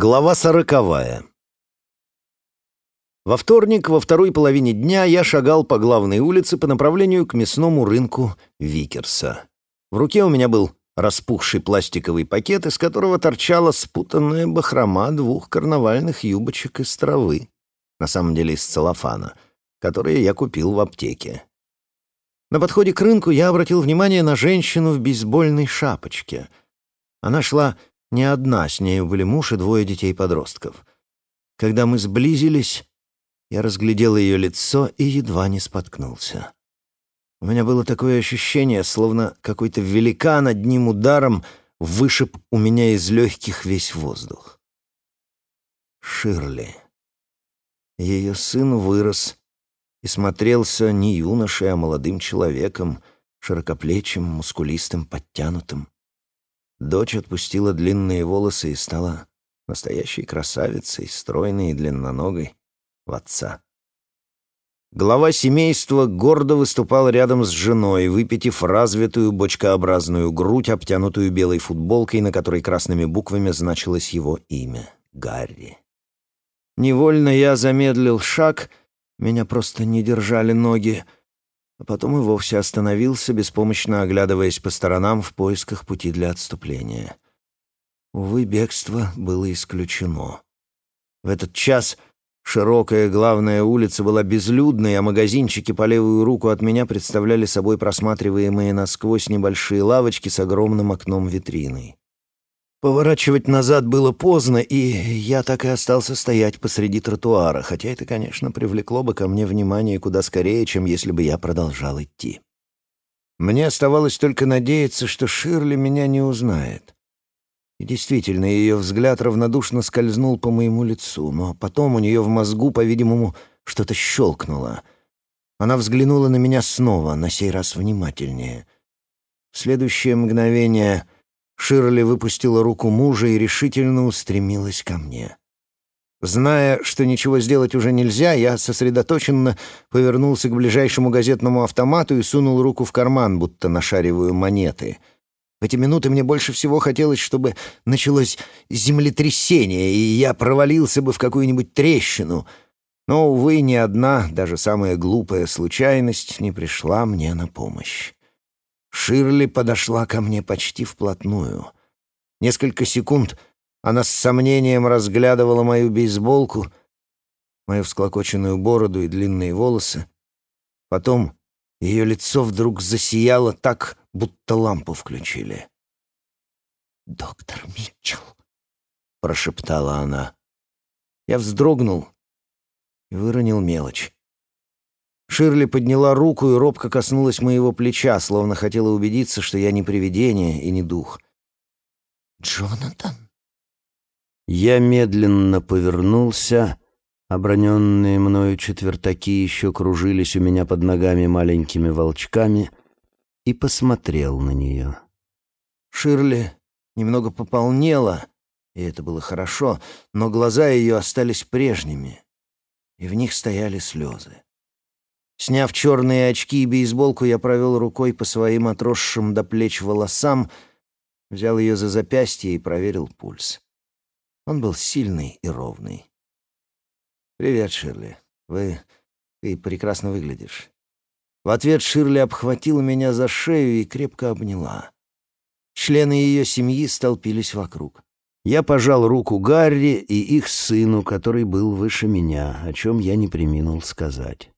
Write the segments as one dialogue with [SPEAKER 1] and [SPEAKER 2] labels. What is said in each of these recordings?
[SPEAKER 1] Глава сороковая. Во вторник, во второй половине дня, я шагал по главной улице по направлению к мясному рынку Викерса. В руке у меня был распухший пластиковый пакет, из которого торчала спутанная бахрома двух карнавальных юбочек из травы, на самом деле из целлофана, которые я купил в аптеке. На подходе к рынку я обратил внимание на женщину в бейсбольной шапочке. Она шла не одна, с нею были муж и двое детей-подростков. Когда мы сблизились, я разглядел ее лицо и едва не споткнулся. У меня было такое ощущение, словно какой-то великан одним ударом вышиб у меня из легких весь воздух. Ширли. Ее сын вырос и смотрелся не юношей, а молодым человеком, широкоплечим, мускулистым, подтянутым. Дочь отпустила длинные волосы и стала настоящей красавицей, стройной и длинноногой, в отца. Глава семейства гордо выступал рядом с женой, выпитив развитую бочкообразную грудь, обтянутую белой футболкой, на которой красными буквами значилось его имя — Гарри. Невольно я замедлил шаг, меня просто не держали ноги — а потом и вовсе остановился, беспомощно оглядываясь по сторонам в поисках пути для отступления. Увы, бегство было исключено. В этот час широкая главная улица была безлюдной, а магазинчики по левую руку от меня представляли собой просматриваемые насквозь небольшие лавочки с огромным окном витриной. Поворачивать назад было поздно, и я так и остался стоять посреди тротуара, хотя это, конечно, привлекло бы ко мне внимание куда скорее, чем если бы я продолжал идти. Мне оставалось только надеяться, что Ширли меня не узнает. И действительно, ее взгляд равнодушно скользнул по моему лицу, но потом у нее в мозгу, по-видимому, что-то щелкнуло. Она взглянула на меня снова, на сей раз внимательнее. В следующее мгновение Ширли выпустила руку мужа и решительно устремилась ко мне. Зная, что ничего сделать уже нельзя, я сосредоточенно повернулся к ближайшему газетному автомату и сунул руку в карман, будто нашариваю монеты. В эти минуты мне больше всего хотелось, чтобы началось землетрясение, и я провалился бы в какую-нибудь трещину. Но, увы, ни одна, даже самая глупая случайность не пришла мне на помощь. Ширли подошла ко мне почти вплотную. Несколько секунд она с сомнением разглядывала мою бейсболку, мою всклокоченную бороду и длинные волосы. Потом ее лицо вдруг засияло так, будто лампу включили. «Доктор Митчелл», — прошептала она. Я вздрогнул и выронил мелочь. Ширли подняла руку и робко коснулась моего плеча, словно хотела убедиться, что я не привидение и не дух. «Джонатан?» Я медленно повернулся. Оброненные мною четвертаки еще кружились у меня под ногами маленькими волчками и посмотрел на нее. Ширли немного пополнела, и это было хорошо, но глаза ее остались прежними, и в них стояли слезы. Сняв черные очки и бейсболку, я провел рукой по своим отросшим до плеч волосам, взял ее за запястье и проверил пульс. Он был сильный и ровный. «Привет, Ширли. Вы... Ты прекрасно выглядишь». В ответ Ширли обхватила меня за шею и крепко обняла. Члены ее семьи столпились вокруг. Я пожал руку Гарри и их сыну, который был выше меня, о чем я не приминул сказать.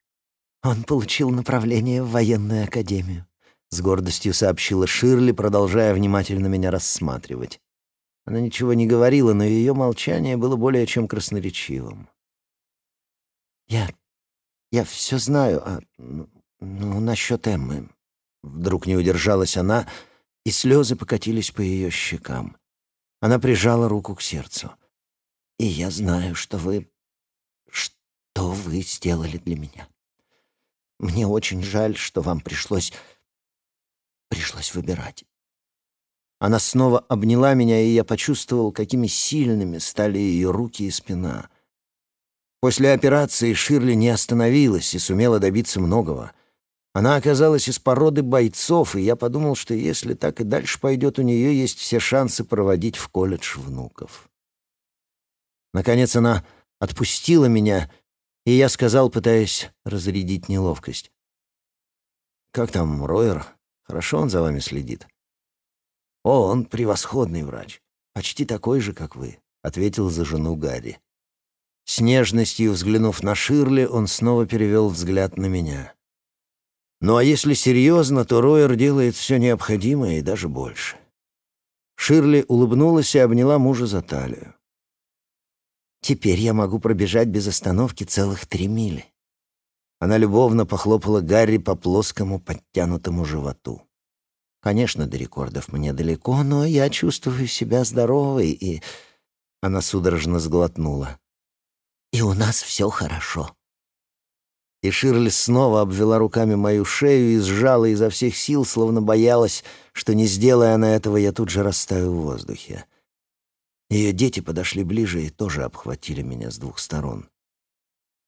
[SPEAKER 1] Он получил направление в военную академию, с гордостью сообщила Ширли, продолжая внимательно меня рассматривать. Она ничего не говорила, но ее молчание было более чем красноречивым. Я я все знаю, а ну, насчет Эммы. Вдруг не удержалась она, и слезы покатились по ее щекам. Она прижала руку к сердцу. И я знаю, что вы что вы сделали для меня. Мне очень жаль, что вам пришлось... пришлось выбирать. Она снова обняла меня, и я почувствовал, какими сильными стали ее руки и спина. После операции Ширли не остановилась и сумела добиться многого. Она оказалась из породы бойцов, и я подумал, что если так и дальше пойдет, у нее есть все шансы проводить в колледж внуков. Наконец она отпустила меня, и я сказал, пытаясь разрядить неловкость. «Как там Ройер? Хорошо он за вами следит?» «О, он превосходный врач. Почти такой же, как вы», — ответил за жену Гарри. С нежностью взглянув на Ширли, он снова перевел взгляд на меня. «Ну а если серьезно, то Ройер делает все необходимое и даже больше». Ширли улыбнулась и обняла мужа за талию. «Теперь я могу пробежать без остановки целых три мили». Она любовно похлопала Гарри по плоскому подтянутому животу. «Конечно, до рекордов мне далеко, но я чувствую себя здоровой и...» Она судорожно сглотнула. «И у нас все хорошо». И Ширли снова обвела руками мою шею и сжала изо всех сил, словно боялась, что, не сделая она этого, я тут же растаю в воздухе. Ее дети подошли ближе и тоже обхватили меня с двух сторон.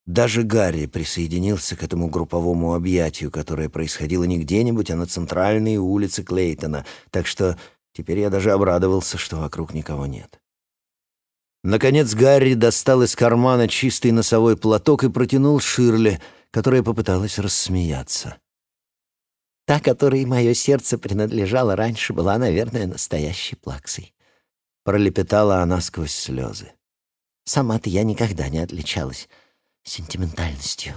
[SPEAKER 1] Даже Гарри присоединился к этому групповому объятию, которое происходило не где-нибудь, а на центральной улице Клейтона, так что теперь я даже обрадовался, что вокруг никого нет. Наконец Гарри достал из кармана чистый носовой платок и протянул Ширли, которая попыталась рассмеяться. Та, которой мое сердце принадлежало раньше, была, наверное, настоящей плаксой. Пролепетала она сквозь слезы. Сама-то я никогда не отличалась сентиментальностью.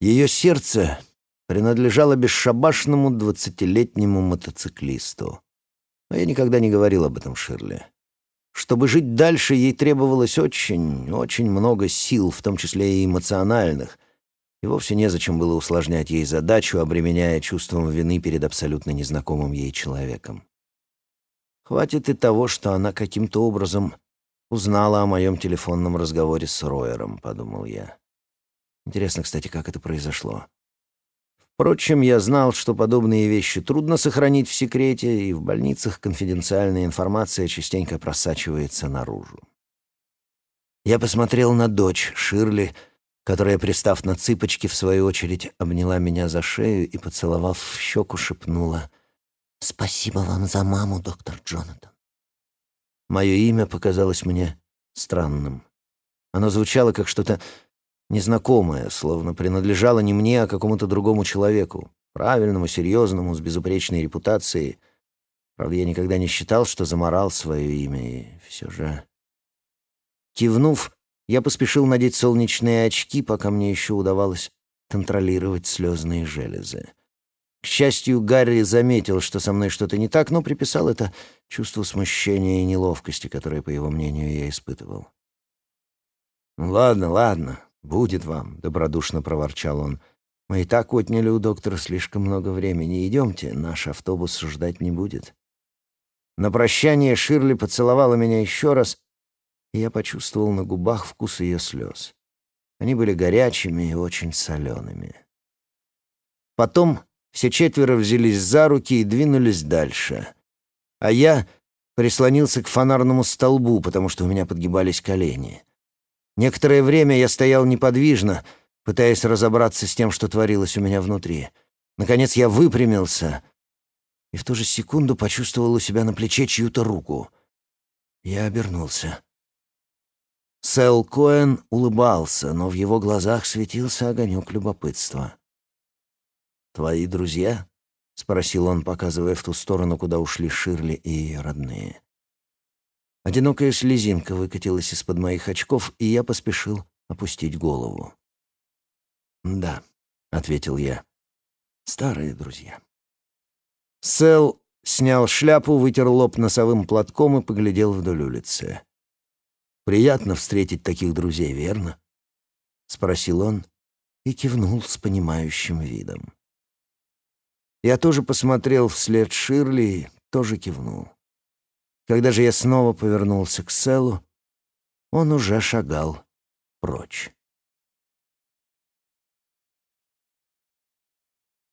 [SPEAKER 1] Ее сердце принадлежало бесшабашному двадцатилетнему мотоциклисту. Но я никогда не говорил об этом Ширли. Чтобы жить дальше, ей требовалось очень, очень много сил, в том числе и эмоциональных, и вовсе незачем было усложнять ей задачу, обременяя чувством вины перед абсолютно незнакомым ей человеком. Хватит и того, что она каким-то образом узнала о моем телефонном разговоре с Ройером, подумал я. Интересно, кстати, как это произошло. Впрочем, я знал, что подобные вещи трудно сохранить в секрете, и в больницах конфиденциальная информация частенько просачивается наружу. Я посмотрел на дочь, Ширли, которая, пристав на цыпочки, в свою очередь обняла меня за шею и, поцеловав в щеку, шепнула «Спасибо вам за маму, доктор Джонатан». Мое имя показалось мне странным. Оно звучало как что-то незнакомое, словно принадлежало не мне, а какому-то другому человеку, правильному, серьезному, с безупречной репутацией. Правда, я никогда не считал, что заморал свое имя, и все же... Кивнув, я поспешил надеть солнечные очки, пока мне еще удавалось контролировать слезные железы. К счастью, Гарри заметил, что со мной что-то не так, но приписал это чувству смущения и неловкости, которое, по его мнению, я испытывал. «Ладно, ладно, «Будет вам», — добродушно проворчал он. «Мы и так отняли у доктора слишком много времени. Идемте, наш автобус ждать не будет». На прощание Ширли поцеловала меня еще раз, и я почувствовал на губах вкус ее слез. Они были горячими и очень солеными. Потом все четверо взялись за руки и двинулись дальше. А я прислонился к фонарному столбу, потому что у меня подгибались колени. Некоторое время я стоял неподвижно, пытаясь разобраться с тем, что творилось у меня внутри. Наконец я выпрямился и в ту же секунду почувствовал у себя на плече чью-то руку. Я обернулся. Сэл Коэн улыбался, но в его глазах светился огонек любопытства. «Твои друзья?» — спросил он, показывая в ту сторону, куда ушли Ширли и ее родные. Одинокая слезинка выкатилась из-под моих очков, и я поспешил опустить голову. «Да», — ответил я, — «старые друзья». Сэл снял шляпу, вытер лоб носовым платком и поглядел вдоль улицы. «Приятно встретить таких друзей, верно?» — спросил он и кивнул с понимающим видом. Я тоже посмотрел вслед Ширли и тоже кивнул. Когда же я снова повернулся к Селу, он уже шагал прочь.